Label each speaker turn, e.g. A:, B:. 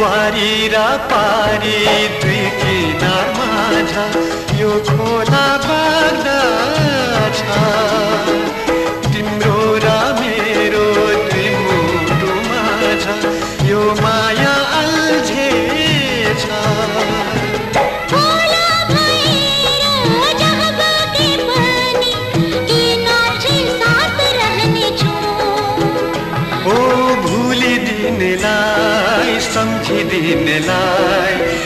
A: वारी र पारी दुई किनारमा माझा यो खोला बाग्दा छ। तिम्रो र मेरो दुई मुटुमा यो माया अल्झे छ। ओ
B: भुलिदिनेला
A: पृथ्वी मिलाए